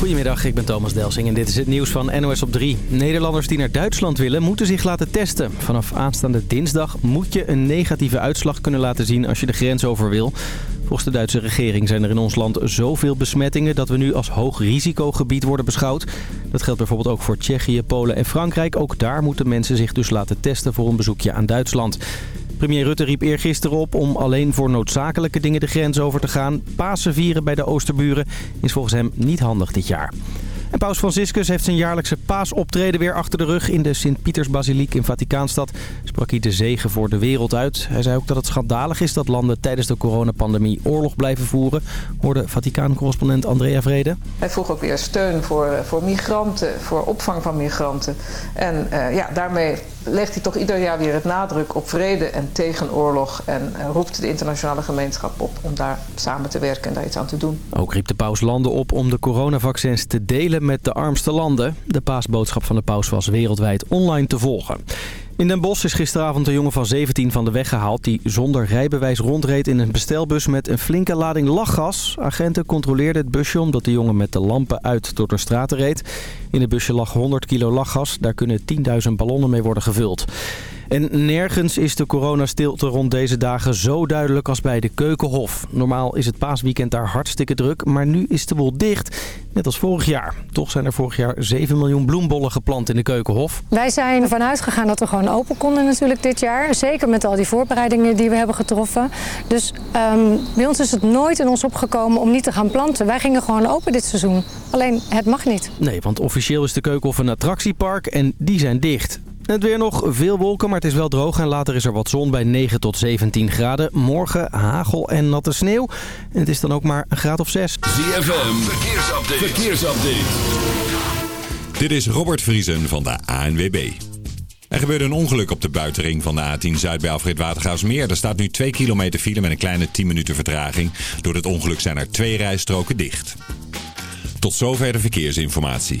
Goedemiddag, ik ben Thomas Delsing en dit is het nieuws van NOS op 3. Nederlanders die naar Duitsland willen moeten zich laten testen. Vanaf aanstaande dinsdag moet je een negatieve uitslag kunnen laten zien als je de grens over wil. Volgens de Duitse regering zijn er in ons land zoveel besmettingen dat we nu als hoog risicogebied worden beschouwd. Dat geldt bijvoorbeeld ook voor Tsjechië, Polen en Frankrijk. Ook daar moeten mensen zich dus laten testen voor een bezoekje aan Duitsland. Premier Rutte riep eergisteren op om alleen voor noodzakelijke dingen de grens over te gaan. Pasen vieren bij de Oosterburen is volgens hem niet handig dit jaar. En paus Franciscus heeft zijn jaarlijkse paasoptreden weer achter de rug. In de Sint-Pietersbasiliek in Vaticaanstad sprak hij de zegen voor de wereld uit. Hij zei ook dat het schandalig is dat landen tijdens de coronapandemie oorlog blijven voeren. Hoorde Vaticaan-correspondent Andrea Vrede. Hij vroeg ook weer steun voor, voor migranten, voor opvang van migranten. En uh, ja, daarmee legt hij toch ieder jaar weer het nadruk op vrede en tegen oorlog. En uh, roept de internationale gemeenschap op om daar samen te werken en daar iets aan te doen. Ook riep de paus landen op om de coronavaccins te delen met de armste landen. De paasboodschap van de paus was wereldwijd online te volgen. In Den Bosch is gisteravond een jongen van 17 van de weg gehaald... die zonder rijbewijs rondreed in een bestelbus met een flinke lading lachgas. Agenten controleerden het busje omdat de jongen met de lampen uit door de straten reed. In het busje lag 100 kilo lachgas. Daar kunnen 10.000 ballonnen mee worden gevuld. En nergens is de coronastilte rond deze dagen zo duidelijk als bij de Keukenhof. Normaal is het paasweekend daar hartstikke druk, maar nu is de boel dicht. Net als vorig jaar. Toch zijn er vorig jaar 7 miljoen bloembollen geplant in de Keukenhof. Wij zijn ervan uitgegaan dat we gewoon open konden natuurlijk dit jaar. Zeker met al die voorbereidingen die we hebben getroffen. Dus um, bij ons is het nooit in ons opgekomen om niet te gaan planten. Wij gingen gewoon open dit seizoen. Alleen het mag niet. Nee, want officieel is de Keukenhof een attractiepark en die zijn dicht. Het weer nog veel wolken, maar het is wel droog en later is er wat zon bij 9 tot 17 graden. Morgen hagel en natte sneeuw. En het is dan ook maar een graad of 6. ZFM, verkeersupdate. verkeersupdate. Dit is Robert Vriesen van de ANWB. Er gebeurde een ongeluk op de buitenring van de A10 Zuid bij Alfred Watergaasmeer. Er staat nu 2 kilometer file met een kleine 10 minuten vertraging. Door het ongeluk zijn er twee rijstroken dicht. Tot zover de verkeersinformatie.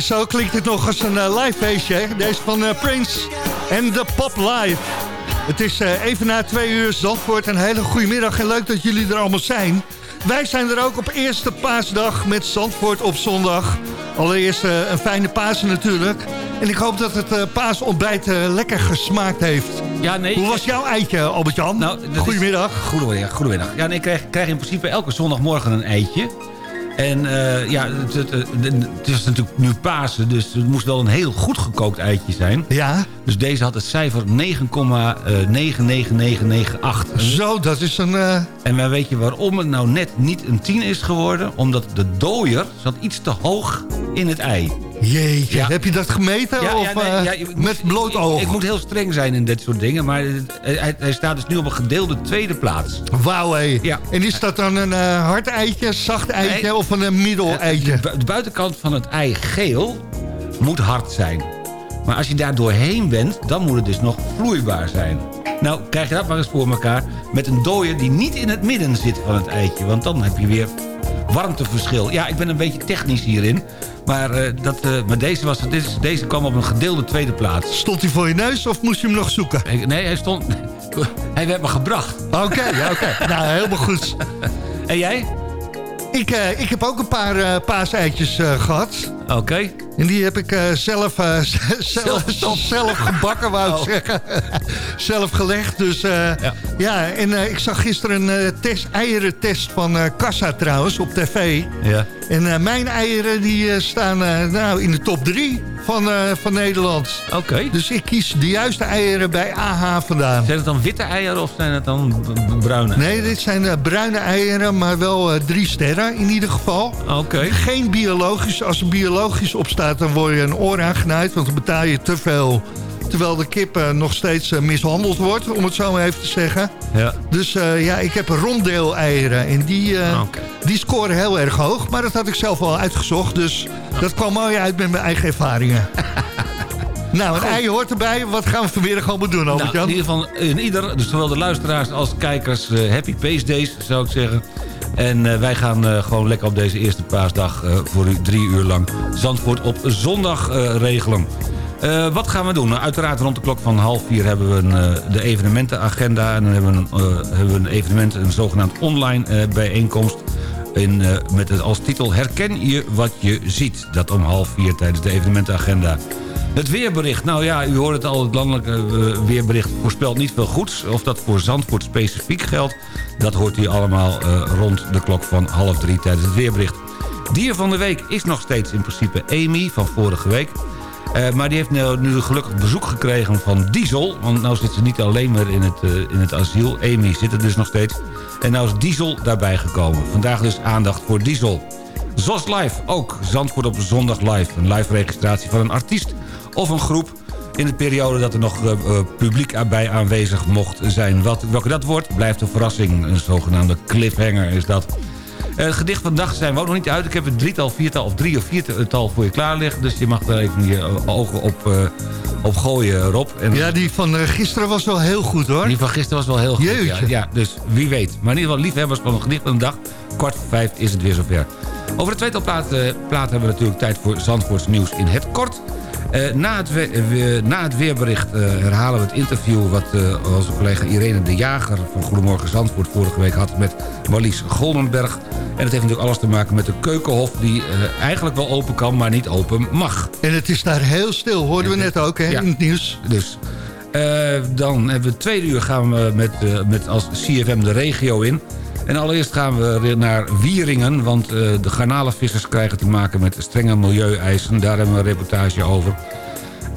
En zo klinkt het nog als een live feestje. Deze van Prince en de Pop Live. Het is even na twee uur Zandvoort. Een hele goede middag en leuk dat jullie er allemaal zijn. Wij zijn er ook op eerste paasdag met Zandvoort op zondag. Allereerst een fijne Pasen natuurlijk. En ik hoop dat het paasontbijt lekker gesmaakt heeft. Ja, nee, Hoe was jouw eitje, Albert-Jan? Nou, goedemiddag. Is, goedemiddag. Goedemiddag. Ja, nee, ik krijg, krijg in principe elke zondagmorgen een eitje. En uh, ja, het, het, het, is natuurlijk nu Pasen, dus het moest wel een heel goed gekookt eitje zijn. Ja. Dus deze had het cijfer 9,99998. Zo, dat is een... Uh... En maar weet je waarom het nou net niet een 10 is geworden? Omdat de dooier zat iets te hoog in het ei. Jeetje, heb je dat gemeten? Ja, of uh, met bloot oog? Ik, ik, moet heel streng zijn in dit soort dingen. Maar hij, hij, staat dus nu op een gedeelde tweede plaats. Wauw, hé. En is dat dan een uh, hard eitje, zacht eitje of een middel eitje? De, de buitenkant van het ei geel moet hard zijn. Maar als je daar doorheen bent, dan moet het dus nog vloeibaar zijn. Nou, krijg je dat maar eens voor elkaar met een dooier die niet in het midden zit van het eitje. Want dan heb je weer warmteverschil. Ja, ik ben een beetje technisch hierin. Maar, uh, dat, uh, maar deze, was, deze, deze kwam op een gedeelde tweede plaats. Stond hij voor je neus of moest je hem nog zoeken? nee, hij stond... Hij werd me gebracht. Oké, ja, oké. nou, helemaal goed. En jij? Ik, uh, ik heb ook een paar uh, paaseitjes uh, gehad. Oké. En die heb ik zelf, zelf, zelf, gebakken, wou ik zeggen. zelf gelegd. Dus ja. ja. en ik zag gisteren een test, eierentest van Kassa trouwens op tv. Ja. En mijn eieren die staan nou, in de top drie van, uh, van Nederland. Oké. Dus ik kies de juiste eieren bij AH vandaan. Zijn het dan witte eieren of zijn het dan bruine? Nee, dit zijn uh, bruine eieren, maar wel uh, drie sterren in ieder geval. Oké. Geen biologisch. Als er biologisch op staat, dan word je een oor aangenaaid, want dan betaal je te veel terwijl de kip uh, nog steeds uh, mishandeld wordt, om het zo maar even te zeggen. Ja. Dus uh, ja, ik heb ronddeel-eieren en die, okay. die scoren heel erg hoog. Maar dat had ik zelf al uitgezocht, dus dat kwam mooi uit met mijn eigen ervaringen. Nou, een ei hoort erbij. Wat gaan we vanmiddag allemaal doen, Albert nou, In ieder geval, in ieder, dus zowel de luisteraars als kijkers, happy Pace Days, zou ik zeggen. En uh, wij gaan uh, gewoon lekker op deze eerste paasdag voor u drie uur lang Zandvoort op zondag regelen. Uh, wat gaan we doen? Nou, uiteraard rond de klok van half vier hebben we een, uh, de evenementenagenda. En dan hebben we een, uh, hebben we een evenement, een zogenaamd online bijeenkomst. In, met als titel Herken je wat je ziet. Dat om half vier tijdens de evenementenagenda. Het weerbericht. Nou ja, u hoort het al. Het landelijke weerbericht voorspelt niet veel goeds. Of dat voor Zandvoort specifiek geldt. Dat hoort u allemaal rond de klok van half drie tijdens het weerbericht. Dier van de week is nog steeds in principe Amy van vorige week. Uh, maar die heeft nu, nu, gelukkig bezoek gekregen van Diesel. Want nu zit ze niet alleen maar in het, uh, in het asiel. Amy zit er dus nog steeds. En nou is Diesel daarbij gekomen. Vandaag dus aandacht voor Diesel. ZOS Live, ook Zandvoort op zondag live. Een live registratie van een artiest of een groep... in de periode dat er nog uh, publiek erbij aanwezig mocht zijn. Wat, welke dat wordt, blijft een verrassing. Een zogenaamde cliffhanger is dat. Het uh, gedicht van de dag zijn we ook nog niet uit. Ik heb een drietal, viertal of drie of viertal voor je klaar liggen. Dus je mag daar even je ogen op, uh, op gooien, Rob. En, ja, die van gisteren was wel heel goed, hoor. Die van gisteren was wel heel goed, ja, ja, Dus wie weet. Maar in ieder geval liefhebbers van een gedicht van de dag. Kwart voor vijf is het weer zover. Over de tweetal plaat, plaat hebben we natuurlijk tijd voor Zandvoorts nieuws in het kort. Uh, na, het we, na, het weerbericht uh, herhalen we het interview... wat uh, onze collega Irene de Jager van Goedemorgen Zandvoort... vorige week had met Marlies Goldenberg. En het heeft natuurlijk alles te maken met de keukenhof... die eigenlijk wel open kan, maar niet open mag. En het is daar heel stil, hoorden we net ook hè, ja, in het nieuws. Dus dan hebben we tweede uur gaan we met, met als CFM de regio in... En allereerst gaan we naar Wieringen, want uh, de garnalenvissers krijgen te maken met strenge milieueisen. Daar hebben we een reportage over. Uh,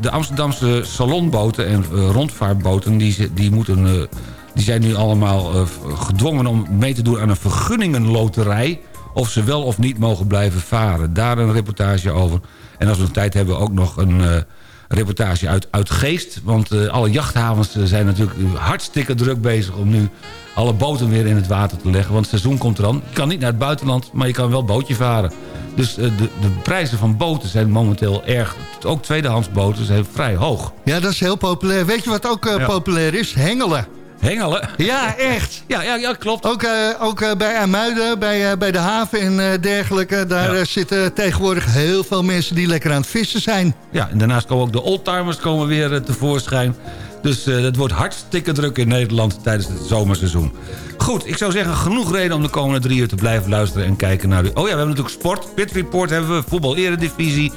de Amsterdamse salonboten en uh, rondvaartboten die, die, moeten, die zijn nu allemaal gedwongen om mee te doen aan een vergunningenloterij. Of ze wel of niet mogen blijven varen. Daar een reportage over. En als we tijd hebben ook nog een reportage uit, uit Geest. Want alle jachthavens zijn natuurlijk hartstikke druk bezig om nu alle boten weer in het water te leggen. Want het seizoen komt eraan. Je kan niet naar het buitenland, maar je kan wel bootje varen. Dus uh, de, de prijzen van boten zijn momenteel erg... Ook tweedehands boten zijn vrij hoog. Ja, dat is heel populair. Weet je wat ook uh, ja. populair is? Hengelen. Hengelen? Ja, echt. Ja, ja, ja klopt. Ook, uh, ook uh, bij Amuiden, bij, uh, bij de haven en dergelijke. Daar ja. zitten tegenwoordig heel veel mensen die lekker aan het vissen zijn. Ja, en daarnaast komen ook de oldtimers komen weer tevoorschijn. Dus het wordt hartstikke druk in Nederland tijdens het zomerseizoen. Goed, ik zou zeggen genoeg reden om de komende drie uur te blijven luisteren en kijken naar... De... Oh ja, we hebben natuurlijk sport. Pit Report hebben we, voetbal eredivisie.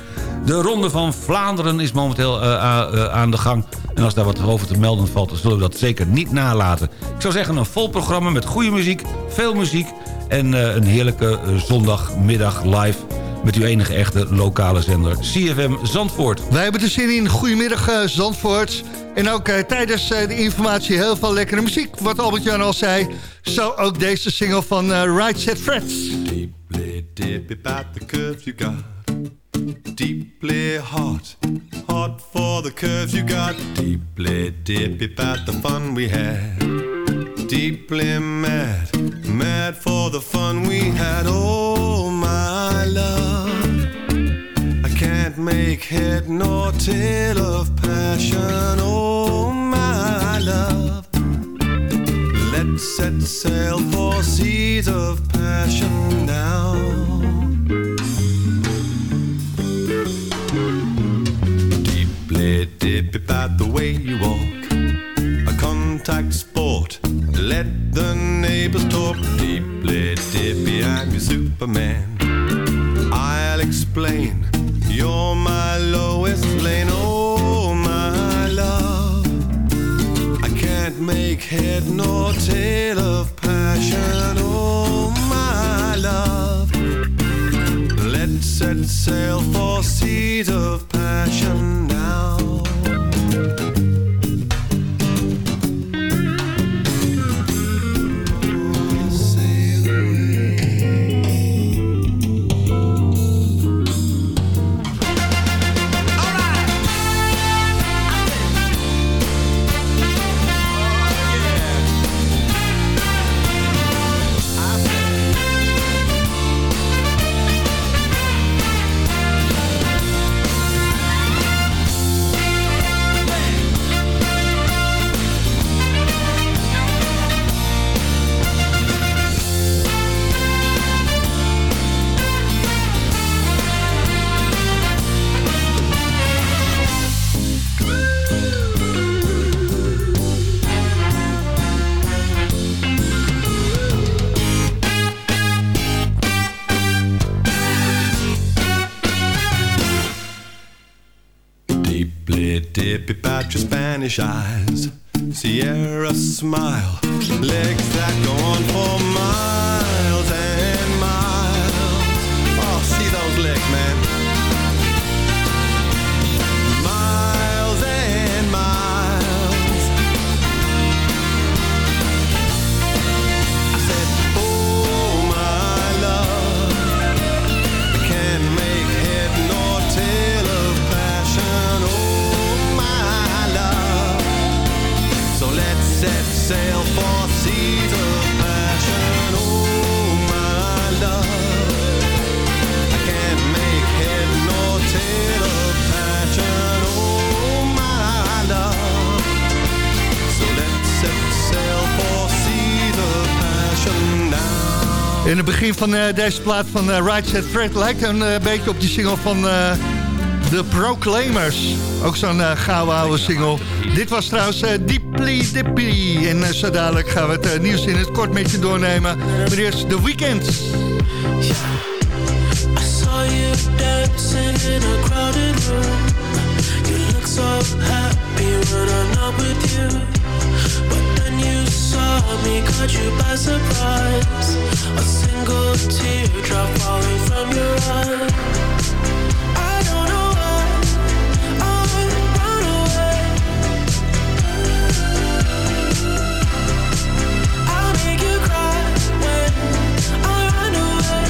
De Ronde van Vlaanderen is momenteel uh, uh, aan de gang. En als daar wat over te melden valt, dan zullen we dat zeker niet nalaten. Ik zou zeggen een vol programma met goede muziek, veel muziek... en uh, een heerlijke zondagmiddag live met uw enige echte lokale zender CFM Zandvoort. Wij hebben de zin in. Goedemiddag uh, Zandvoort. En ook uh, tijdens uh, de informatie heel veel lekkere muziek. Wat Albert-Jan al zei. Zo ook deze single van Right Set Frets. Deeply dip about the curves you got. Deeply hot. Hot for the curves you got. Deeply dip about the fun we had. Deeply mad. Mad for the fun we had. Oh my love. Make head nor tail of passion. Oh my love. Let's set sail for seas of passion now. Deeply dip about the way you walk. A contact sport. Let the neighbors talk. Deeply dippy, I'm your Superman. Head nor tail of passion, oh my love. Let's set sail for seas of In het begin van uh, deze plaat van uh, Right Set Fred lijkt een uh, beetje op die single van The Proclaimers. Ook zo'n gouden oude single. Dit was trouwens Deeply Dippy. En zo dadelijk gaan we het nieuws in het kort met je doornemen. Maar eerst The Weeknd. I saw you dancing in a crowded room. You look so happy when I'm with you. Then you saw me, caught you by surprise. A single teardrop falling from your. I don't know why I run away. I'll make you cry when I run away.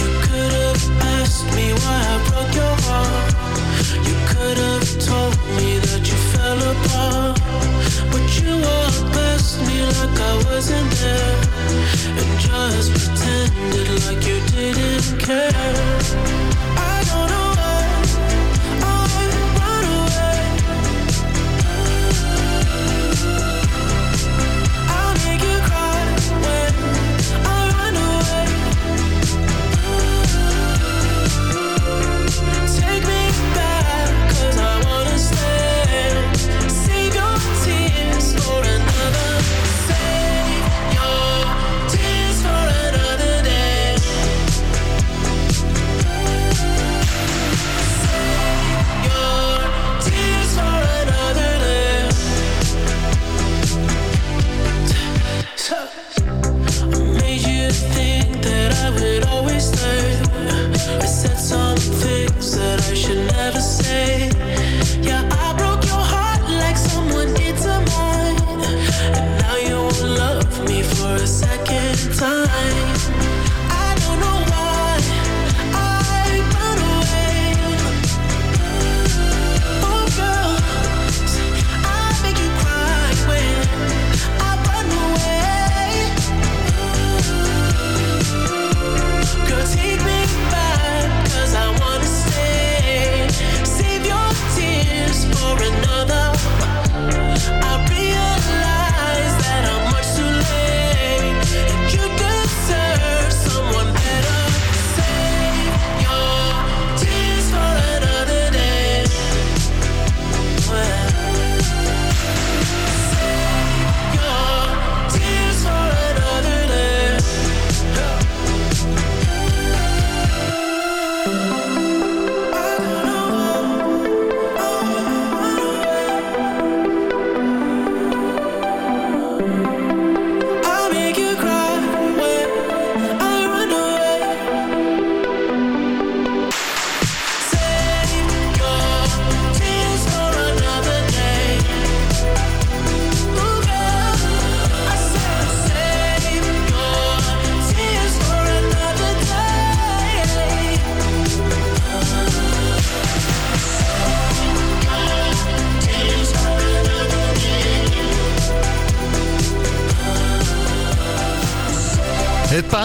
You could have asked me why I broke your heart. Wasn't there. And just pretended like you didn't care.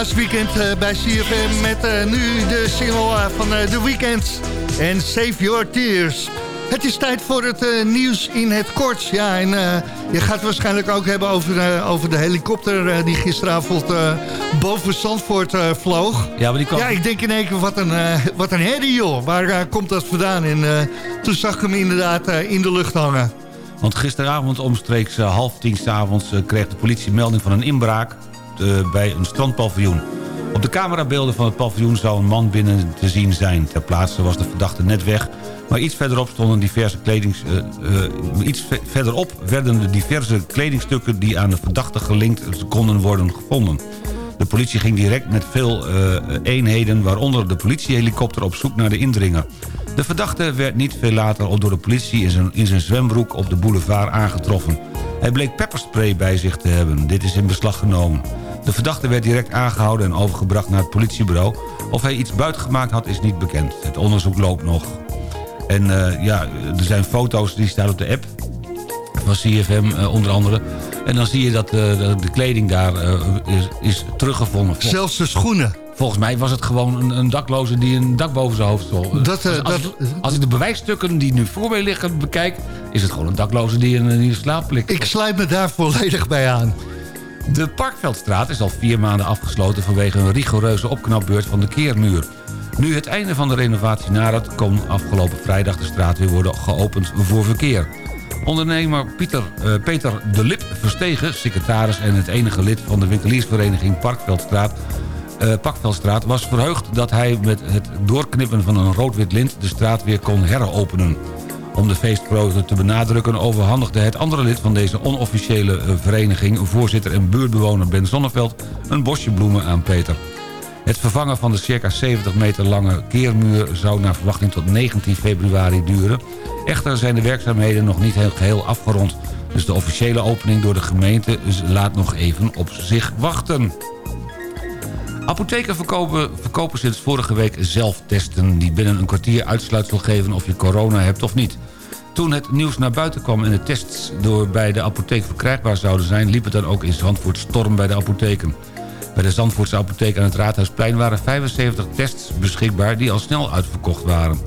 Paasweekend eh, bij CFM met eh, nu de single eh, van The Weeknd en Save Your Tears. Het is tijd voor het nieuws in het kort. Ja, en je gaat het waarschijnlijk ook hebben over, over de helikopter die gisteravond boven Zandvoort vloog. Ja, maar die kwam... Ja, ik denk in één keer, wat een, wat een herrie joh. Waar komt dat vandaan? En toen zag ik hem inderdaad in de lucht hangen. Want gisteravond omstreeks half tien s'avonds... avonds kreeg de politie melding van een inbraak eh, bij een strandpaviljoen. Op de camerabeelden van het paviljoen zou een man binnen te zien zijn. Ter plaatse was de verdachte net weg... maar iets verderop stonden diverse kledings... eh, eh, iets ve- verderop werden de diverse kledingstukken... die aan de verdachte gelinkt konden worden gevonden. De politie ging direct met veel eenheden... waaronder de politiehelikopter op zoek naar de indringer. De verdachte werd niet veel later door de politie in zijn, in zijn zwembroek op de boulevard aangetroffen. Hij bleek pepperspray bij zich te hebben. Dit is in beslag genomen. De verdachte werd direct aangehouden en overgebracht naar het politiebureau. Of hij iets buitengemaakt had is niet bekend. Het onderzoek loopt nog. En eh, ja, er zijn foto's die staan op de app van CFM eh, onder andere. En dan zie je dat eh, de, kleding daar is, is teruggevonden. Vol- Zelfs de schoenen. Volgens mij was het gewoon een, een dakloze die een dak boven zijn hoofd stond. Dat, eh, als, als, dat- ik, als ik de bewijsstukken die nu voor mij liggen bekijk... is het gewoon een dakloze die in een slaap ligt. Ik sluit me daar volledig bij aan. De Parkveldstraat is al vier maanden afgesloten... vanwege een rigoureuze opknapbeurt van de keermuur. Nu het einde van de renovatie nadert... kon afgelopen vrijdag de straat weer worden geopend voor verkeer. Ondernemer Pieter, eh, Peter de Lip Verstegen, secretaris... en het enige lid van de winkeliersvereniging Parkveldstraat... eh, Parkveldstraat was verheugd dat hij met het doorknippen van een rood-wit lint... de straat weer kon heropenen. Om de feestvreugde te benadrukken overhandigde het andere lid van deze onofficiële eh, vereniging... voorzitter en buurtbewoner Ben Zonneveld een bosje bloemen aan Peter. Het vervangen van de circa 70 meter lange keermuur zou naar verwachting tot 19 februari duren. Echter zijn de werkzaamheden nog niet heel geheel afgerond. Dus de officiële opening door de gemeente laat nog even op zich wachten. Apotheken verkopen, verkopen sinds vorige week zelftesten... die binnen een kwartier uitsluitsel geven of je corona hebt of niet. Toen het nieuws naar buiten kwam en de tests door bij de apotheek verkrijgbaar zouden zijn... liep het dan ook in Zandvoort storm bij de apotheken. Bij de Zandvoortse apotheek aan het Raadhuisplein waren 75 tests beschikbaar... die al snel uitverkocht waren.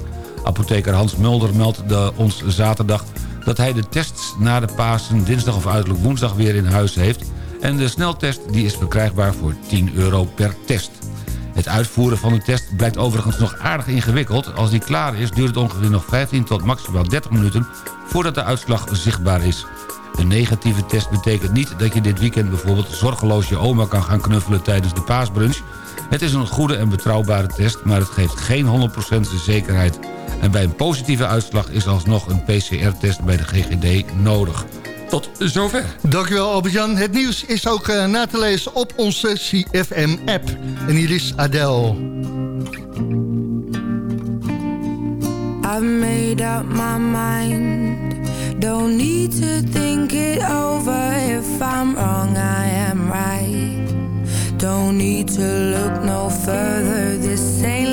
Apotheker Hans Mulder meldde ons zaterdag dat hij de tests na de Pasen... dinsdag of uiterlijk woensdag weer in huis heeft... en de sneltest die is verkrijgbaar voor 10 euro per test. Het uitvoeren van de test blijkt overigens nog aardig ingewikkeld. Als die klaar is duurt het ongeveer nog 15 tot maximaal 30 minuten... voordat de uitslag zichtbaar is. Een negatieve test betekent niet dat je dit weekend bijvoorbeeld... zorgeloos je oma kan gaan knuffelen tijdens de paasbrunch. Het is een goede en betrouwbare test, maar het geeft geen 100% zekerheid. En bij een positieve uitslag is alsnog een PCR-test bij de GGD nodig tot zover. Dankjewel Albert-Jan. Het nieuws is ook uh, na te lezen op onze CFM-app. En hier is Adele. I've made up my mind. Don't need to think it over. If I'm wrong, I am right. Don't need to look no further. This ain't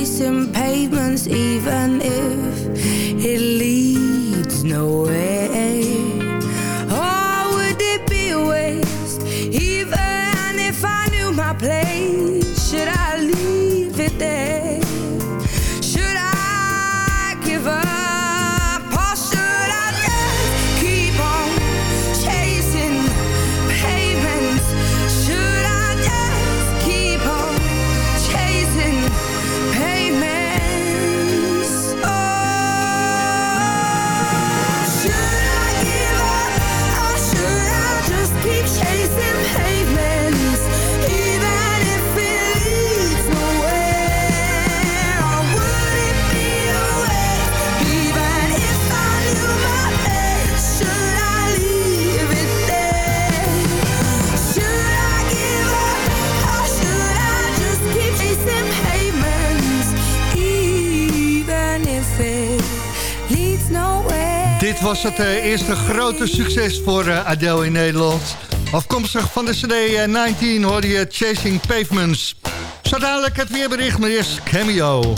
chasing pavements even if was het eh, eerste grote succes voor eh, Adele in Nederland. Afkomstig van de CD eh, 19 hoorde je Chasing Pavements. Zodadelijk het weerbericht, maar eerst Cameo.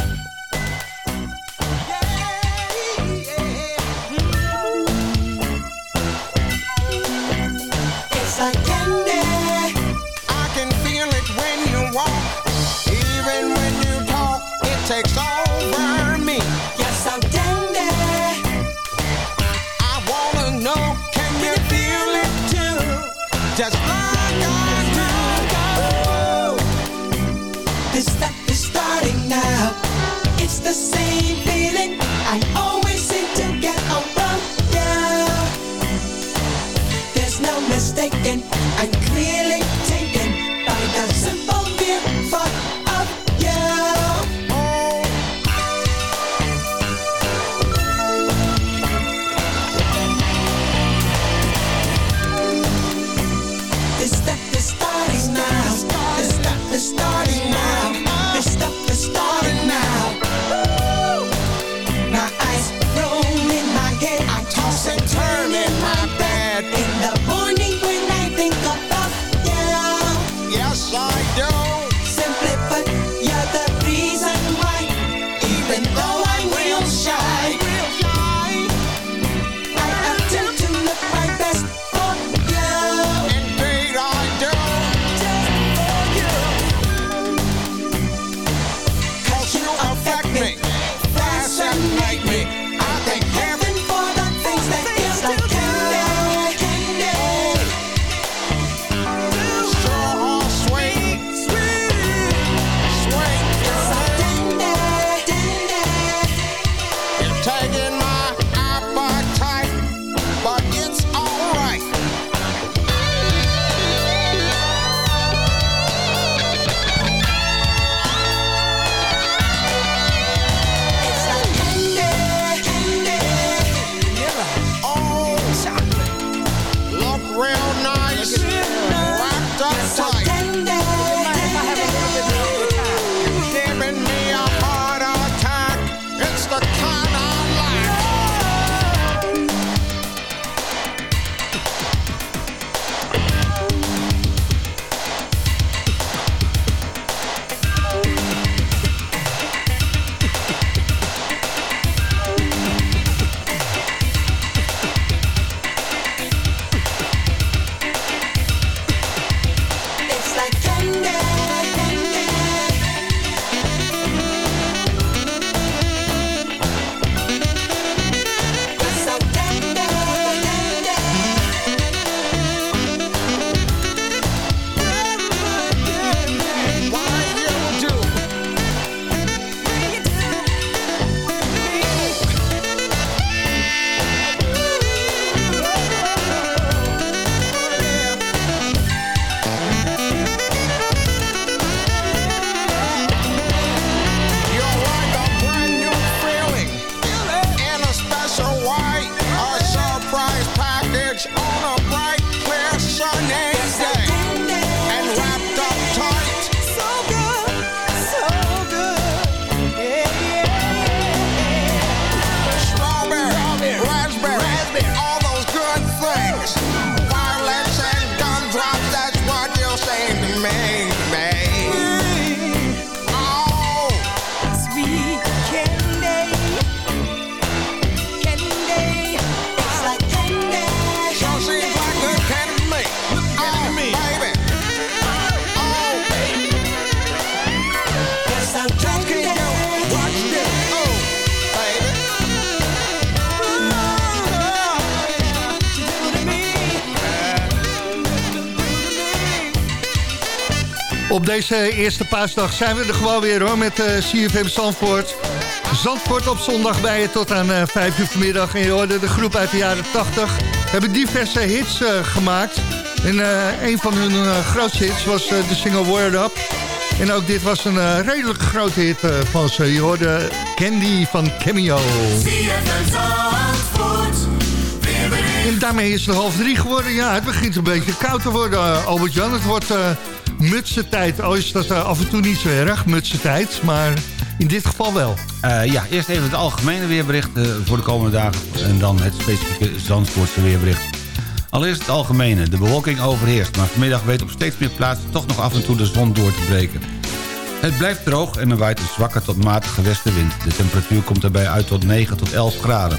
Op deze eerste paasdag zijn we er gewoon weer hoor met eh CFM Zandvoort. Zandvoort op zondag bij je tot aan eh 5 uur vanmiddag. En je hoorde de groep uit de jaren 80 hebben diverse hits eh, gemaakt. En een van hun grootste hits was de single Word Up. En ook dit was een redelijk grote hit van ze. Je hoorde Candy van Cameo. En daarmee is het half drie geworden. Ja, het begint een beetje koud te worden, Albert-Jan. Het wordt uh, mutsentijd. Al is dat uh, af en toe niet zo erg, mutsentijd. Maar in dit geval wel. Uh, ja, eerst even het algemene weerbericht uh, voor de komende dagen... en dan het specifieke Zandvoortse weerbericht. Allereerst het algemene. De bewolking overheerst, maar vanmiddag weet op steeds meer plaatsen... toch nog af en toe de zon door te breken. Het blijft droog en er waait een zwakke tot matige westenwind. De temperatuur komt daarbij uit tot 9 tot 11 graden.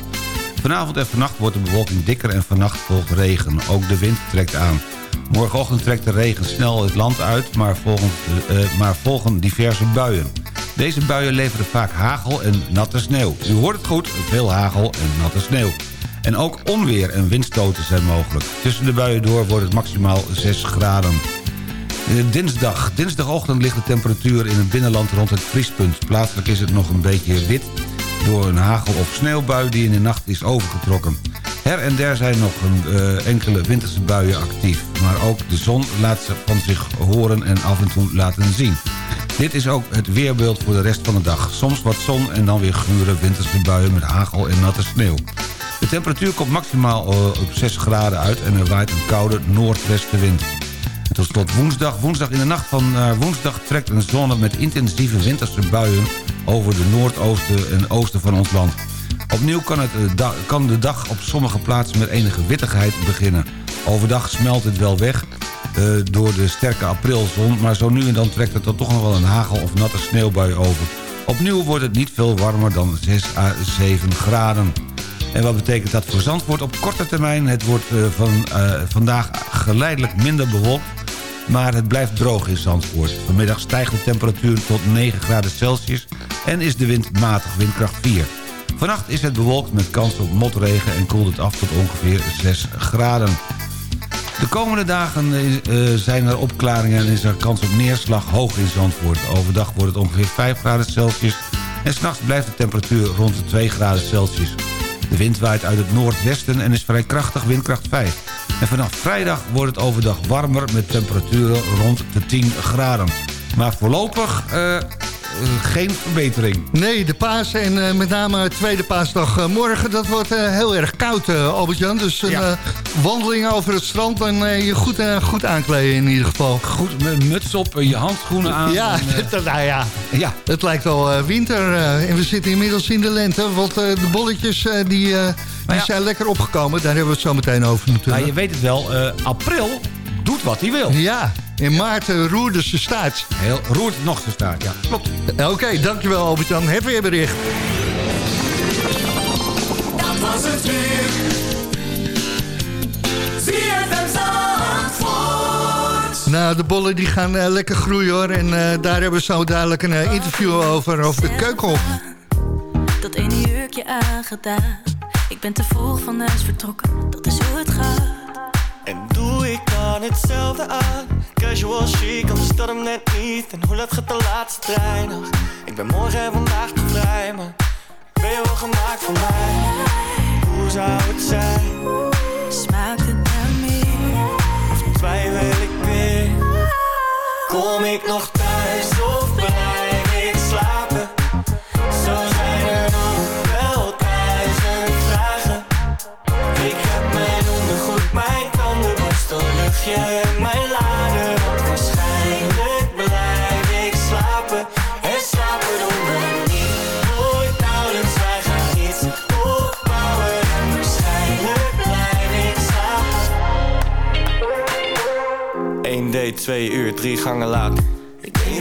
Vanavond en vannacht wordt de bewolking dikker en vannacht volgt regen. Ook de wind trekt aan. Morgenochtend trekt de regen snel het land uit, maar volgen, uh, maar diverse buien. Deze buien leveren vaak hagel en natte sneeuw. U hoort het goed, veel hagel en natte sneeuw. En ook onweer en windstoten zijn mogelijk. Tussen de buien door wordt het maximaal 6 graden. Dinsdag. Dinsdagochtend ligt de temperatuur in het binnenland rond het vriespunt. Plaatselijk is het nog een beetje wit door een hagel- of sneeuwbui die in de nacht is overgetrokken. Her en der zijn nog een, uh, enkele winterse buien actief. Maar ook de zon laat ze van zich horen en af en toe laten zien. Dit is ook het weerbeeld voor de rest van de dag. Soms wat zon en dan weer gure winterse buien met hagel en natte sneeuw. De temperatuur komt maximaal uh, op 6 graden uit en er waait een koude noordwestenwind. En tot slot woensdag. Woensdag in de nacht van uh, woensdag trekt een zone met intensieve winterse buien over de noordoosten en oosten van ons land. Opnieuw kan, het, uh, kan de dag op sommige plaatsen met enige wittigheid beginnen. Overdag smelt het wel weg uh, door de sterke aprilzon... maar zo nu en dan trekt het er toch nog wel een hagel of natte sneeuwbui over. Opnieuw wordt het niet veel warmer dan 6 à 7 graden. En wat betekent dat voor Zandvoort op korte termijn? Het wordt uh, van, vandaag geleidelijk minder bewolkt... maar het blijft droog in Zandvoort. Vanmiddag stijgt de temperatuur tot 9 graden Celsius... en is de wind matig, windkracht 4. Vannacht is het bewolkt met kans op motregen... en koelt het af tot ongeveer 6 graden. De komende dagen uh, zijn er opklaringen en is er kans op neerslag hoog in Zandvoort. Overdag wordt het ongeveer 5 graden Celsius... en s'nachts blijft de temperatuur rond de 2 graden Celsius. De wind waait uit het noordwesten en is vrij krachtig windkracht 5. En vanaf vrijdag wordt het overdag warmer met temperaturen rond de 10 graden. Maar voorlopig uh, geen verbetering. Nee, de paas en uh, met name tweede paasdag morgen... dat wordt heel erg koud, Albert-Jan. Dus een ja. wandeling over het strand en je goed, goed aankleden in ieder geval. Goed, met muts op, je handschoenen aan. Ja, en, dat, nou ja. ja, het lijkt al winter. en we zitten inmiddels in de lente. Want de bolletjes die, die ja. zijn lekker opgekomen. Daar hebben we het zo meteen over natuurlijk. Maar je weet het wel, april doet wat hij wil. Ja, in maart uh, roerde ze staart. Heel, roert nog ze staart, ja. Klopt. Oké, okay, dankjewel Albert-Jan. Heb weer bericht. Dat was het weer. Nou, de bollen die gaan eh, lekker groeien hoor. En eh, daar hebben we zo dadelijk een eh, interview over, over de keukenhof. Dat ene jurkje aangedaan. Ik ben te vroeg van huis vertrokken, dat is hoe het gaat. En dan hetzelfde aan Casual chic, anders dat hem net niet En hoe laat gaat de laatste trein nog? Ik ben morgen en vandaag te vrij Maar ben je wel gemaakt voor mij? Hoe zou het zijn? Smaakt het naar meer? Of twijfel ik weer? Kom ik nog thuis luchtje mijn lader Want waarschijnlijk blijf ik slapen. En slapen doen we niet. Nooit nauwelijks, wij gaan iets opbouwen. En waarschijnlijk blijf ik slapen. 1 date, 2 uur, 3 gangen later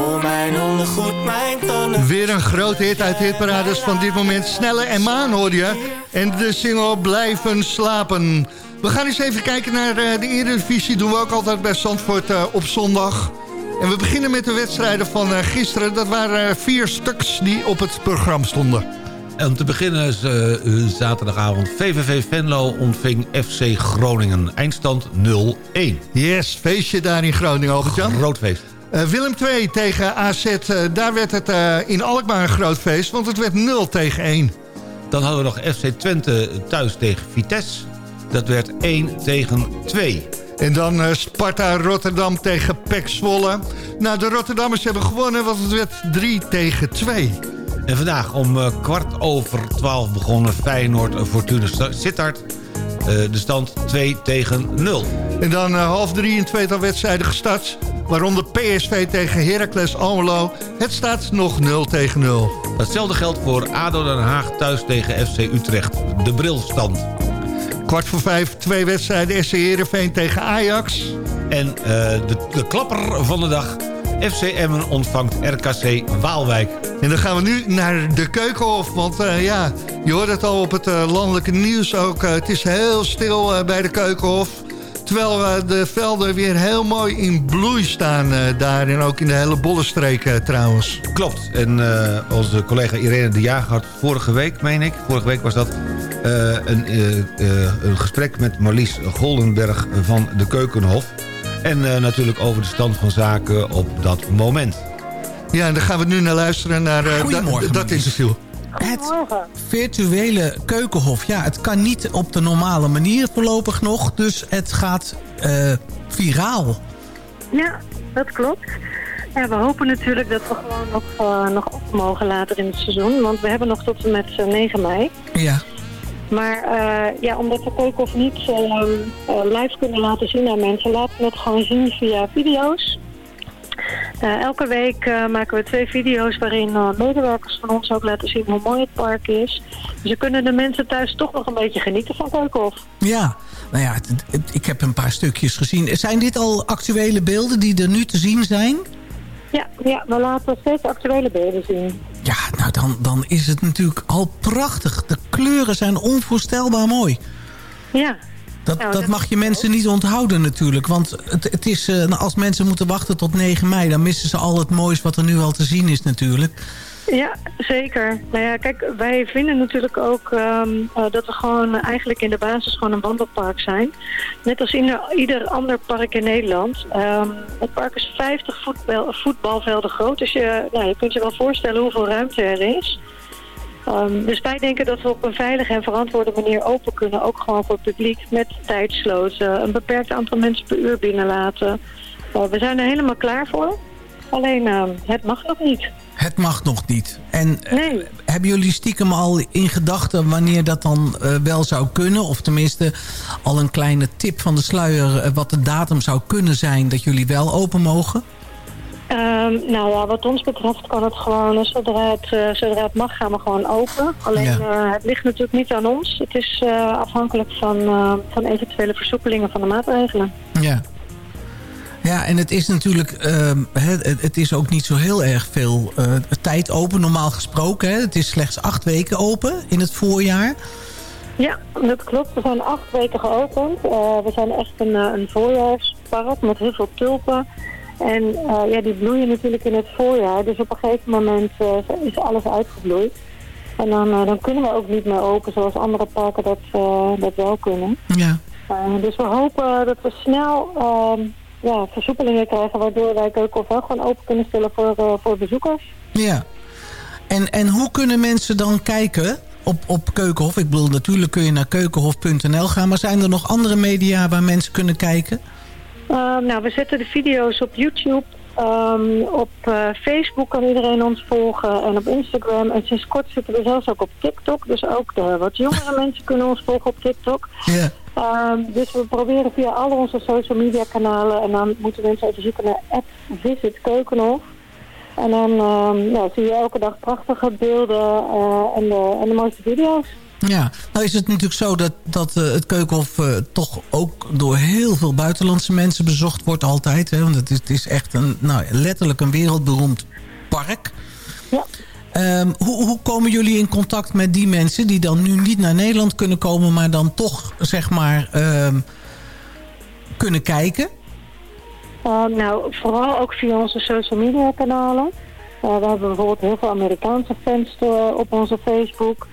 Voor mijn ondergoed, mijn tanden Weer een grote hit uit hitparades van dit moment. Snelle en Maan hoor je. En de single Blijven Slapen. We gaan eens even kijken naar eh, de Eredivisie. Doen we ook altijd bij Zandvoort eh, op zondag. En we beginnen met de wedstrijden van eh, gisteren. Dat waren eh, vier stuks die op het programma stonden. En om te beginnen is eh, zaterdagavond VVV Venlo ontving FC Groningen. Eindstand 0-1. Yes, feestje daar in Groningen, Albert-Jan. Groot feest. Eh, Willem 2 tegen AZ, eh, daar werd het eh, in Alkmaar een groot feest, want het werd 0 tegen 1. Dan hadden we nog FC Twente thuis tegen Vitesse. Dat werd 1 tegen 2. En dan Sparta Rotterdam tegen PEC Zwolle. Nou, de Rotterdammers hebben gewonnen, want het werd 3 tegen 2. En vandaag om kwart over 12 begonnen Feyenoord Fortuna Sittard. De stand 2 tegen 0. En dan half drie een tweetal wedstrijden gestart. Waaronder PSV tegen Heracles Almelo. Het staat nog 0 tegen 0. Hetzelfde geldt voor ADO Den Haag thuis tegen FC Utrecht. De brilstand. Kwart voor vijf, twee wedstrijden. SC Heerenveen tegen Ajax. En eh, de, de klapper van de dag. FC Emmen ontvangt RKC Waalwijk. En dan gaan we nu naar de Keukenhof. Want eh, ja, je hoort het al op het eh, landelijke nieuws ook. het is heel stil bij de Keukenhof. Terwijl eh, de velden weer heel mooi in bloei staan eh, daar. En ook in de hele Bollenstreek eh, trouwens. Klopt. En eh, onze collega Irene de Jager had vorige week, meen ik... vorige week was dat eh, een, eh, eh, een gesprek met Marlies Goldenberg van de Keukenhof. En eh, natuurlijk over de stand van zaken op dat moment. Ja, en dan gaan we nu naar luisteren naar eh, da- Goedemorgen, dat Marlies. Het virtuele keukenhof, ja, het kan niet op de normale manier voorlopig nog. Dus het gaat eh, viraal. Ja, dat klopt. Ja, we hopen natuurlijk dat we gewoon nog, eh, nog op mogen later in het seizoen. Want we hebben nog tot en met eh, 9 mei. Ja. Maar eh, ja, omdat we Keukenhof niet eh, eh, live kunnen laten zien aan mensen... laten we het gewoon zien via video's. Eh, elke week eh, maken we twee video's waarin eh, medewerkers van ons ook laten zien hoe mooi het park is. Dus kunnen de mensen thuis toch nog een beetje genieten van Keukenhof. Ja, nou ja, ik heb een paar stukjes gezien. Zijn dit al actuele beelden die er nu te zien zijn? Ja, ja, we laten steeds actuele beelden zien. Ja, nou dan, dan is het natuurlijk al prachtig. De kleuren zijn onvoorstelbaar mooi. Ja. Dat, Nou, dat dat mag je mensen niet onthouden natuurlijk. Want het, het is, eh, nou, als mensen moeten wachten tot 9 mei... dan missen ze al het moois wat er nu al te zien is natuurlijk. Ja, zeker. Nou ja, kijk, wij vinden natuurlijk ook ehm, eh, dat we gewoon eigenlijk in de basis gewoon een wandelpark zijn. Net als in ieder ander park in Nederland. Ehm, het park is 50 voetbal, voetbalvelden groot, dus je, nou, je kunt je wel voorstellen hoeveel ruimte er is. Ehm, dus wij denken dat we op een veilige en verantwoorde manier open kunnen, ook gewoon voor het publiek, met tijdsloten, een beperkt aantal mensen per uur binnenlaten. Eh, we zijn er helemaal klaar voor, alleen ehm, het mag nog niet. Het mag nog niet. En eh, hebben jullie stiekem al in gedachten wanneer dat dan eh, wel zou kunnen? Of tenminste al een kleine tip van de sluier... wat de datum zou kunnen zijn dat jullie wel open mogen? Ehm, nou ja, wat ons betreft kan het gewoon, eh, zodra het, eh, zodra het mag, gaan we gewoon open. Alleen Ja. eh, het ligt natuurlijk niet aan ons. Het is afhankelijk van, van eventuele versoepelingen van de maatregelen. Ja. Ja, en het is natuurlijk, ehm, het, het is ook niet zo heel erg veel tijd open, normaal gesproken. Hè. Het is slechts acht weken open in het voorjaar. Ja, dat klopt. We zijn acht weken geopend. We zijn echt een, een voorjaarspark met heel veel tulpen. En eh, ja, die bloeien natuurlijk in het voorjaar. Dus op een gegeven moment eh, is alles uitgebloeid. En dan, eh, dan kunnen we ook niet meer open zoals andere parken dat, dat wel kunnen. Ja. Dus we hopen dat we snel ehm, ja, versoepelingen krijgen... waardoor wij Keukenhof wel gewoon open kunnen stellen voor, voor bezoekers. Ja. En, en hoe kunnen mensen dan kijken op, op Keukenhof? Ik bedoel, natuurlijk kun je naar keukenhof.nl gaan... maar zijn er nog andere media waar mensen kunnen kijken? Ehm, nou, we zetten de video's op YouTube. Ehm, op eh, Facebook kan iedereen ons volgen en op Instagram. En sinds kort zitten we zelfs ook op TikTok. Dus ook de wat jongere mensen kunnen ons volgen op TikTok. Ja. Ehm, dus we proberen via al onze social media kanalen. En dan moeten mensen even zoeken naar Visit Keukenhof. En dan ehm, ja, zie je elke dag prachtige beelden eh, en, de, en de mooiste video's. Ja, nou is het natuurlijk zo dat, dat eh, het Keukenhof eh, toch ook door heel veel buitenlandse mensen bezocht wordt altijd. Hè? Want het is, het is echt een, nou, letterlijk een wereldberoemd park. Ja. Ehm, hoe, hoe komen jullie in contact met die mensen die dan nu niet naar Nederland kunnen komen... maar dan toch, zeg maar, ehm, kunnen kijken? Uh, nou, vooral ook via onze social media kanalen. We hebben bijvoorbeeld heel veel Amerikaanse fans op onze Facebook.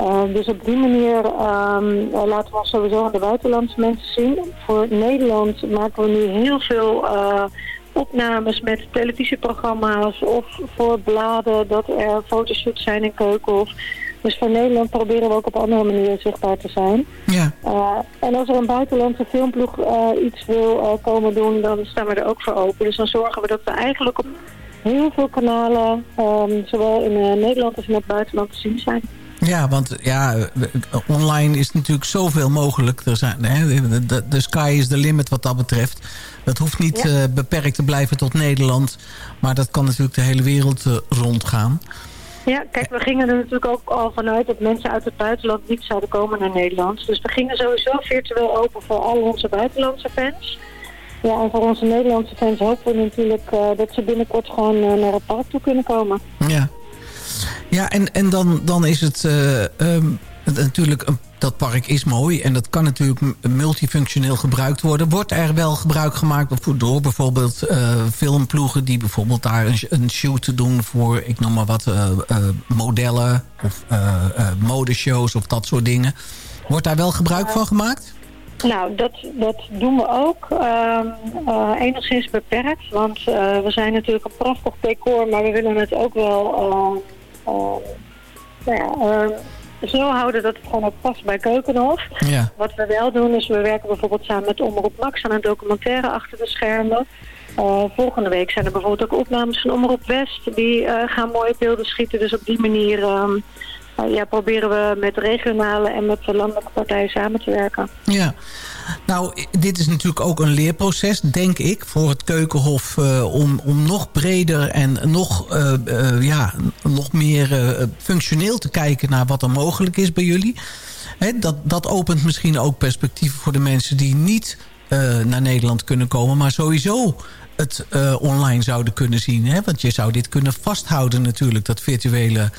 Uh, dus op die manier um, laten we ons sowieso aan de buitenlandse mensen zien. Voor Nederland maken we nu heel veel uh, opnames met televisieprogramma's of voor bladen dat er fotoshoots zijn in Keukenhof. Dus voor Nederland proberen we ook op andere manieren zichtbaar te zijn. Ja. Uh, en als er een buitenlandse filmploeg iets wil komen doen, dan staan we er ook voor open. Dus dan zorgen we dat we eigenlijk op heel veel kanalen, um, zowel in Nederland als in het buitenland, te zien zijn. Ja, want ja, online is natuurlijk zoveel mogelijk. Er zijn, hè, de, de sky is the limit wat dat betreft. Dat hoeft niet ja. uh, beperkt te blijven tot Nederland. Maar dat kan natuurlijk de hele wereld uh, rondgaan. Ja, kijk, we gingen er natuurlijk ook al vanuit dat mensen uit het buitenland niet zouden komen naar Nederland. Dus we gingen sowieso virtueel open voor al onze buitenlandse fans. Ja, en voor onze Nederlandse fans hopen we natuurlijk uh, dat ze binnenkort gewoon naar het park toe kunnen komen. Ja. Ja, en, en dan, dan is het uh, um, natuurlijk... Dat park is mooi en dat kan natuurlijk multifunctioneel gebruikt worden. Wordt er wel gebruik gemaakt door bijvoorbeeld uh, filmploegen... die bijvoorbeeld daar een, een shoot doen voor, ik noem maar wat, uh, modellen... of modeshows of dat soort dingen. Wordt daar wel gebruik van gemaakt? Nou, dat, dat doen we ook. Uh, enigszins beperkt, want we zijn natuurlijk een prachtig decor, maar we willen het ook wel nou ja, zo houden dat het gewoon ook past bij Keukenhof. Ja. Wat we wel doen is, we werken bijvoorbeeld samen met Omroep Max aan een documentaire achter de schermen. volgende week zijn er bijvoorbeeld ook opnames van Omroep West. Die gaan mooie beelden schieten, dus op die manier... Um, eh, ja, proberen we met regionale en met de landelijke partijen samen te werken. Ja. Nou, dit is natuurlijk ook een leerproces, denk ik, voor het Keukenhof... eh, om, om nog breder en nog, eh, eh, ja, nog meer functioneel te kijken... naar wat er mogelijk is bij jullie. Hè, dat, dat opent misschien ook perspectieven voor de mensen die niet naar Nederland kunnen komen... maar sowieso het online zouden kunnen zien. Hè? Want je zou dit kunnen vasthouden natuurlijk, dat virtuele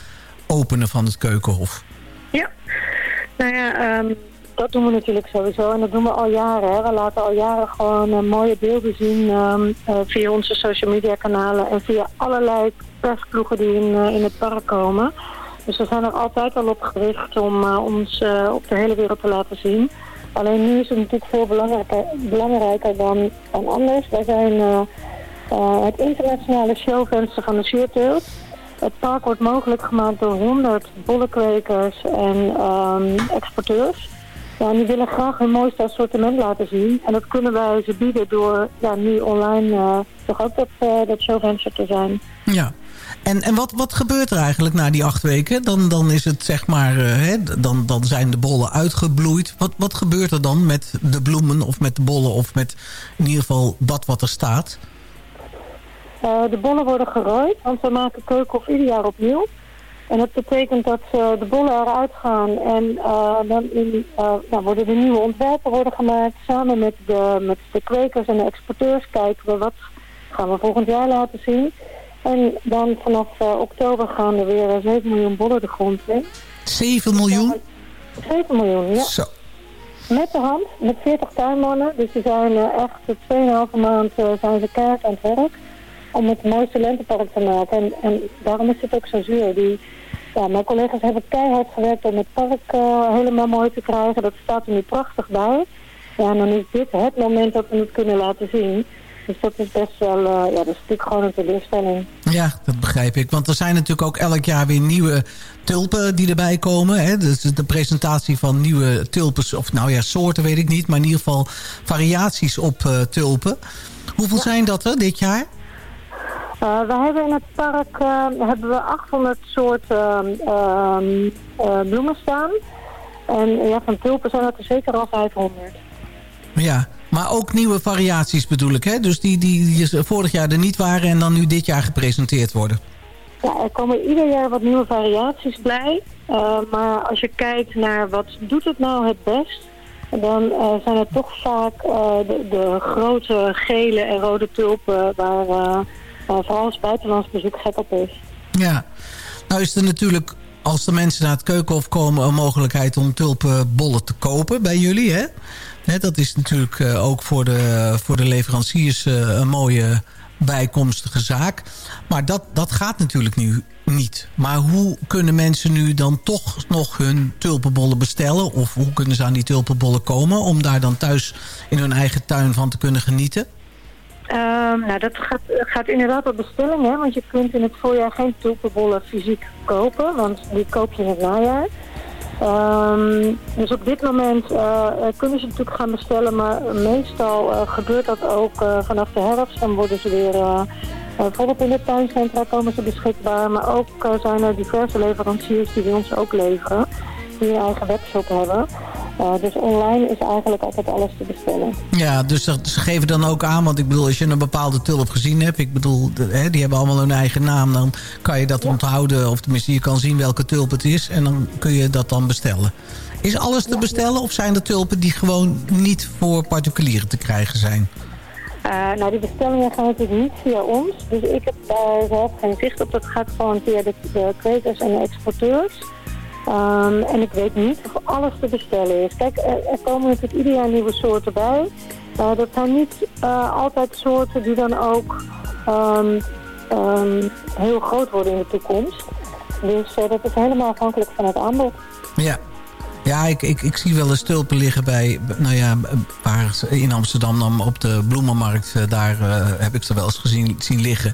openen van het Keukenhof. Ja, nou ja, ehm, dat doen we natuurlijk sowieso. En dat doen we al jaren. Hè. We laten al jaren gewoon eh, mooie beelden zien ehm, eh, via onze social media kanalen en via allerlei persploegen die in, eh, in het park komen. Dus we zijn er altijd al op gericht om ons op de hele wereld te laten zien. Alleen nu is het natuurlijk veel belangrijker, dan, anders. Wij zijn het internationale showvenster van de Sierteelt. Het park wordt mogelijk gemaakt door 100 bollenkwekers en ehm, exporteurs. Ja, die willen graag hun mooiste assortiment laten zien. En dat kunnen wij ze bieden door ja, nu online eh, toch ook dat, eh, dat showvenster te zijn. Ja. En, en wat, wat gebeurt er eigenlijk na die acht weken? Dan, dan is het zeg maar, eh, hè, dan, dan zijn de bollen uitgebloeid. Wat, wat gebeurt er dan met de bloemen of met de bollen of met in ieder geval dat wat er staat? Eh, de bollen worden gerooid, want we maken keukenhof ieder jaar opnieuw. En dat betekent dat eh, de bollen eruit gaan en eh, dan in, nou, worden de nieuwe ontwerpen worden gemaakt. Samen met de, met de kwekers en de exporteurs kijken we wat gaan we volgend jaar laten zien. En dan vanaf oktober gaan er weer eh, 7 miljoen bollen de grond in. 7 miljoen? 7 miljoen, ja. Zo. Met de hand, met 40 tuinmannen. Dus die zijn echt 2,5 maand zijn ze kaart aan het werk. Om het mooiste lentepark te maken. En, en daarom is het ook zo zuur. Die, ja, mijn collega's hebben keihard gewerkt om het park eh, helemaal mooi te krijgen. Dat staat er nu prachtig bij. Ja, en dan is dit het moment dat we het kunnen laten zien. Dus dat is best wel, eh, ja, dat is natuurlijk gewoon een teleurstelling. Ja, dat begrijp ik. Want er zijn natuurlijk ook elk jaar weer nieuwe tulpen die erbij komen. Hè? Dus de presentatie van nieuwe tulpen, of nou ja, soorten weet ik niet. Maar in ieder geval variaties op eh, tulpen. Hoeveel zijn dat er dit jaar? Uh, we hebben in het park uh, hebben we 800 soorten eh, bloemen staan. En ja, van tulpen zijn dat er zeker al 500. Ja, maar ook nieuwe variaties bedoel ik. Hè? Dus die, die, die vorig jaar er niet waren en dan nu dit jaar gepresenteerd worden. Ja, er komen ieder jaar wat nieuwe variaties bij. Uh, maar als je kijkt naar wat doet het nou het best... dan uh, zijn het toch vaak uh, de, de, grote gele en rode tulpen... waar vooral als buitenlands bezoek gek op is. Ja, nou is er natuurlijk als de mensen naar het keukenhof komen... een mogelijkheid om tulpenbollen te kopen bij jullie, hè? dat is natuurlijk ook voor de, voor de leveranciers een mooie bijkomstige zaak. Maar dat, dat gaat natuurlijk nu niet. Maar hoe kunnen mensen nu dan toch nog hun tulpenbollen bestellen? Of hoe kunnen ze aan die tulpenbollen komen... om daar dan thuis in hun eigen tuin van te kunnen genieten? Um, nou, dat gaat, gaat inderdaad op bestelling, hè? want je kunt in het voorjaar geen tulpenbollen fysiek kopen, want die koop je in het najaar. Um, dus op dit moment uh, kunnen ze natuurlijk gaan bestellen, maar meestal uh, gebeurt dat ook uh, vanaf de herfst. Dan worden ze weer volop in de tuincentra komen ze beschikbaar. Maar ook zijn er diverse leveranciers die bij ons ook leveren, die een eigen webshop hebben. Uh, dus online is eigenlijk altijd alles te bestellen. Ja, dus ze geven dan ook aan, want ik bedoel, als je een bepaalde tulp gezien hebt, ik bedoel, de, hè, die hebben allemaal hun eigen naam, dan kan je dat ja. onthouden, of tenminste je kan zien welke tulp het is en dan kun je dat dan bestellen. Is alles te ja, bestellen of zijn er tulpen die gewoon niet voor particulieren te krijgen zijn? Uh, nou, die bestellingen gaan natuurlijk niet via ons, dus ik heb daar zelf geen zicht op. Dat gaat gewoon via de, de kwekers en de exporteurs. Um, en ik weet niet of alles te bestellen is. Kijk, er, komen natuurlijk ieder jaar nieuwe soorten bij. Uh, dat zijn niet uh, altijd soorten die dan ook um, um, heel groot worden in de toekomst. Dus uh, dat is helemaal afhankelijk van het aanbod. Ja. Ja, ik, ik, ik zie wel eens tulpen liggen bij, nou ja, waar in Amsterdam dan op de bloemenmarkt, daar heb ik ze wel eens gezien zien liggen.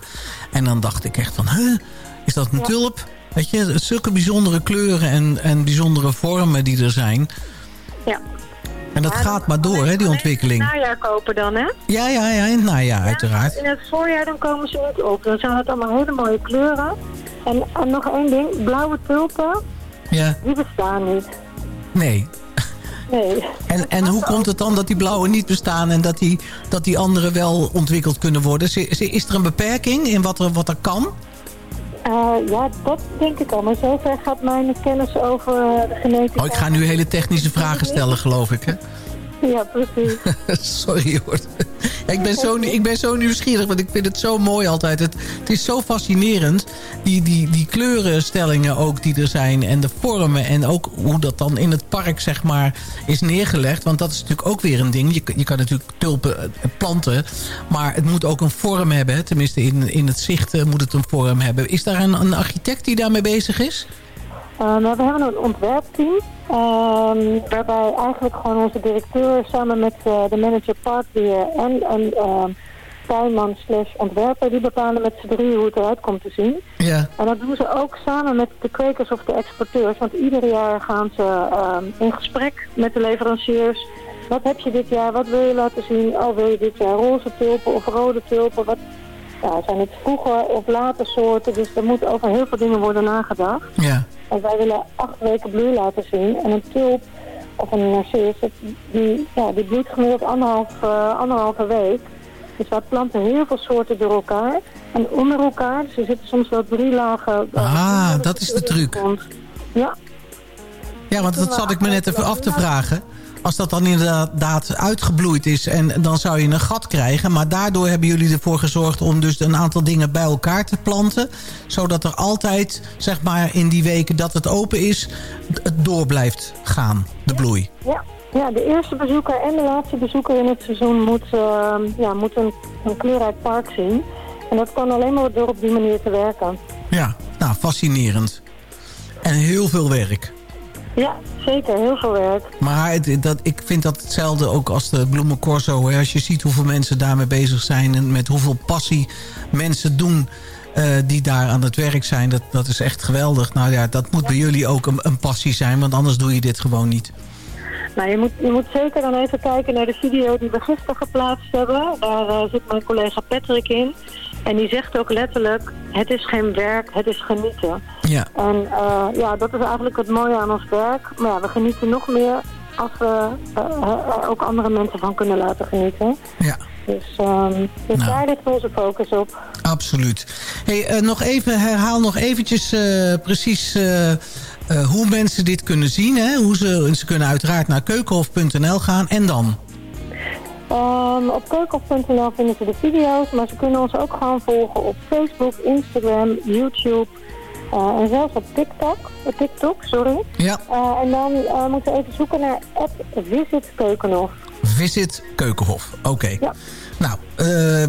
En dan dacht ik echt van, huh, is dat een ja. tulp? Weet je, zulke bijzondere kleuren en, en bijzondere vormen die er zijn. Ja. En dat ja, gaat maar door, hè, die ontwikkeling. In het najaar kopen dan, hè? Ja, ja, ja, in het najaar, ja, uiteraard. In het voorjaar dan komen ze niet op. Dan zijn het allemaal hele mooie kleuren. En, en nog één ding, blauwe tulpen. Ja. Die bestaan niet. Nee. Nee. En, en hoe komt het dan dat die blauwe niet bestaan... en dat die, dat die andere wel ontwikkeld kunnen worden? Is, is- is er een beperking in wat er, wat er kan? Eh, ja, dat denk ik al. Maar zover gaat mijn kennis over de genetica. Oh, ik ga nu hele technische vragen stellen, geloof ik, hè? Ja, precies. Sorry hoor. Ja, ik, ben zo, ik ben zo nieuwsgierig, want ik vind het zo mooi altijd. Het, het is zo fascinerend, die, die, die kleurenstellingen ook die er zijn... en de vormen en ook hoe dat dan in het park zeg maar is neergelegd. Want dat is natuurlijk ook weer een ding. Je, je kan natuurlijk tulpen eh, planten, maar het moet ook een vorm hebben. Tenminste, in, in het zicht eh, moet het een vorm hebben. Is daar een, een architect die daarmee bezig is? Eh, nou, we hebben een ontwerpteam. Ehm, waarbij eigenlijk gewoon onze directeur samen met eh, de manager parkbeheer en een ehm, tuinman slash ontwerper... die bepalen met z'n drieën hoe het eruit komt te zien. Ja. En dat doen ze ook samen met de kwekers of de exporteurs. Want ieder jaar gaan ze ehm, in gesprek met de leveranciers. Wat heb je dit jaar? Wat wil je laten zien? Oh, wil je dit jaar roze tulpen of rode tulpen? Wat, ja, zijn het vroeger of later soorten? Dus er moet over heel veel dingen worden nagedacht. Ja. En wij willen acht weken bloei laten zien. En een tulp of een narcis, die, ja, die bloeit gemiddeld anderhalf, eh, anderhalve week. Dus wij planten heel veel soorten door elkaar. En onder elkaar, dus er zitten soms wel drie lagen. eh, Ah, dat is de truc. Ja. Ja, want dat zat ik me net even af te vragen. Als dat dan inderdaad uitgebloeid is en dan zou je een gat krijgen. Maar daardoor hebben jullie ervoor gezorgd om dus een aantal dingen bij elkaar te planten. Zodat er altijd, zeg maar in die weken dat het open is, het door blijft gaan, de bloei. Ja. ja, de eerste bezoeker en de laatste bezoeker in het seizoen moet, eh, ja, moet een, een kleurrijk park zien. En dat kan alleen maar door op die manier te werken. Ja, nou, fascinerend. En heel veel werk. Ja, zeker. Heel veel werk. Maar het, dat, ik vind dat hetzelfde ook als de bloemencorso. Hè. Als je ziet hoeveel mensen daarmee bezig zijn... en met hoeveel passie mensen doen eh, die daar aan het werk zijn... Dat, dat is echt geweldig. Nou ja, dat moet bij jullie ook een, een passie zijn... want anders doe je dit gewoon niet. Nou, je moet, je moet zeker dan even kijken naar de video die we gisteren geplaatst hebben. Daar eh, zit mijn collega Patrick in. En die zegt ook letterlijk, het is geen werk, het is genieten. Ja. En eh, ja, dat is eigenlijk het mooie aan ons werk. Maar ja, we genieten nog meer als we eh, er ook andere mensen van kunnen laten genieten. Ja. Dus, ehm, dus Nou. daar ligt onze focus op. Absoluut. Hey, eh, nog even, herhaal nog eventjes eh, precies eh, eh, hoe mensen dit kunnen zien. Hè? Hoe ze, ze kunnen uiteraard naar keukenhof.nl gaan. En dan? Ehm, op keukenhof.nl vinden ze de video's, maar ze kunnen ons ook gewoon volgen op Facebook, Instagram, YouTube eh, en zelfs op TikTok. eh, TikTok, sorry. Ja. Eh, en dan moeten we even zoeken naar Visit Keukenhof. Visit Keukenhof. Oké. Ja. Nou, eh,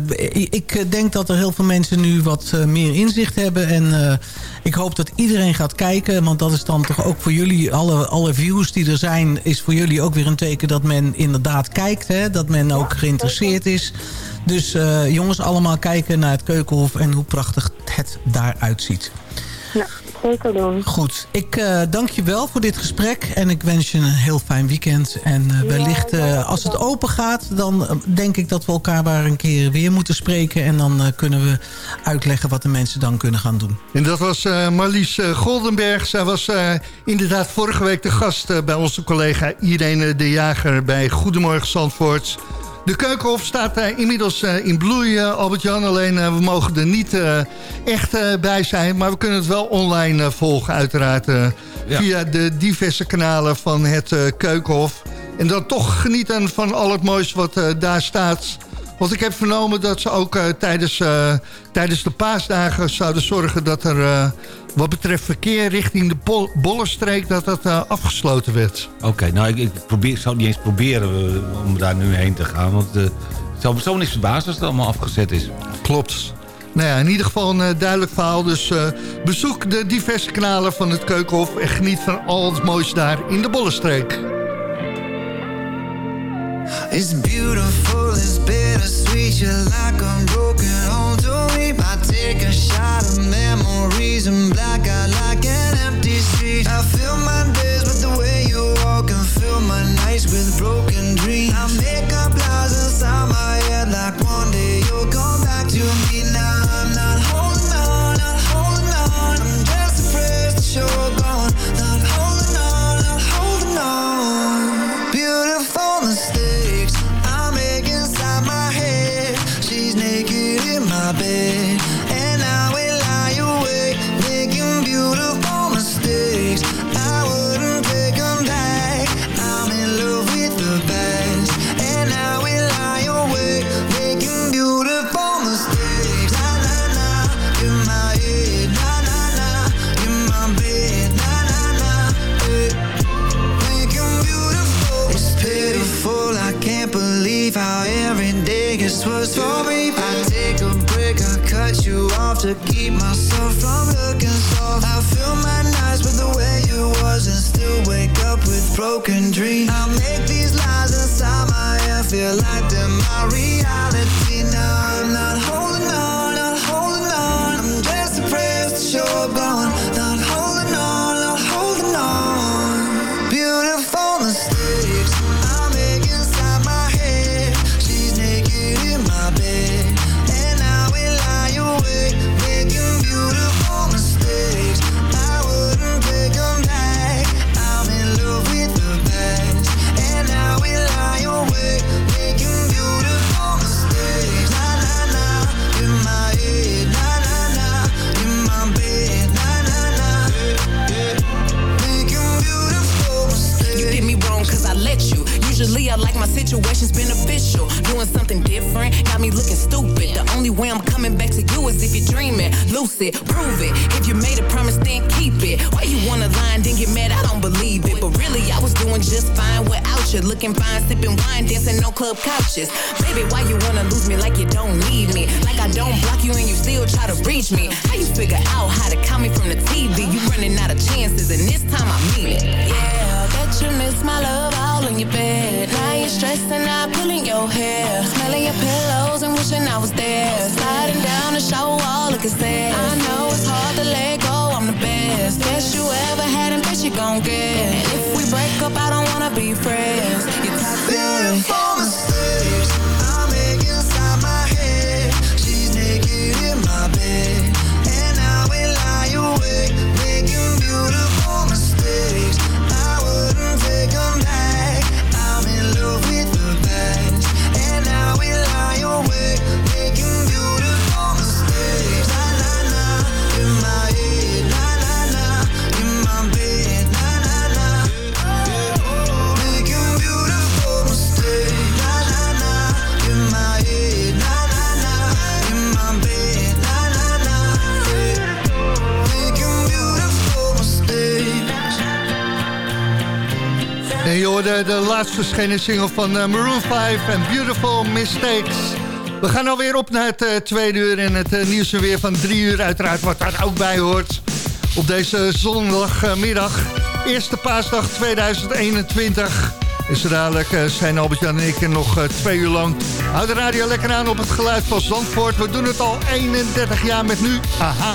ik denk dat er heel veel mensen nu wat eh, meer inzicht hebben. En eh, ik hoop dat iedereen gaat kijken. Want dat is dan toch ook voor jullie, alle, alle views die er zijn... is voor jullie ook weer een teken dat men inderdaad kijkt. Hè? Dat men ook geïnteresseerd is. Dus jongens, allemaal kijken naar het Keukenhof... en hoe prachtig het daaruit ziet. Ja, zeker doen. Goed, ik eh, dank je wel voor dit gesprek. En ik wens je een heel fijn weekend. En eh, wellicht, eh, als het open gaat... dan denk ik dat we elkaar maar een keer weer moeten spreken. En dan eh, kunnen we uitleggen wat de mensen dan kunnen gaan doen. En dat was eh, Marlies eh, Goldenberg. Zij was eh, inderdaad vorige week de gast eh, bij onze collega Irene de Jager bij Goedemorgen Zandvoort. De Keukenhof staat eh, inmiddels eh, in bloei, eh, Albert-Jan. Alleen we mogen er niet echt bij zijn. Maar we kunnen het wel online volgen uiteraard. Ja. Via de diverse kanalen van het Keukenhof. En dan toch genieten van al het moois wat daar staat... Want ik heb vernomen dat ze ook tijdens, tijdens de paasdagen zouden zorgen dat er wat betreft verkeer richting de Bol Bollenstreek dat dat eh, afgesloten werd. Oké, nou ik, ik, probeer, ik zou niet eens proberen eh, om daar nu heen te gaan. Want eh, het zou zo niks verbazen als het allemaal afgezet is. Klopt. Nou ja, in ieder geval een eh, duidelijk verhaal. Dus eh, bezoek de diverse kanalen van het Keukenhof en geniet van al het moois daar in de Bollenstreek. It's beautiful, it's bittersweet. You're like a broken me. I take a shot of memories and black out like an empty street. I fill my days with the way you walk and fill my nights with broken dreams. I make up lies inside my head like one day you'll come back to me. Now broken dream couches. Eh, de laatst verschenen single van eh, Maroon 5 en Beautiful Mistakes. We gaan alweer op naar het eh, tweede uur en het nieuws weer van drie uur. Uiteraard wat daar ook bij hoort op deze zondagmiddag. Eerste paasdag 2021. is er dadelijk zijn Albert-Jan en ik nog twee uur lang. Houd de radio lekker aan op het geluid van Zandvoort. We doen het al 31 jaar met nu. Aha.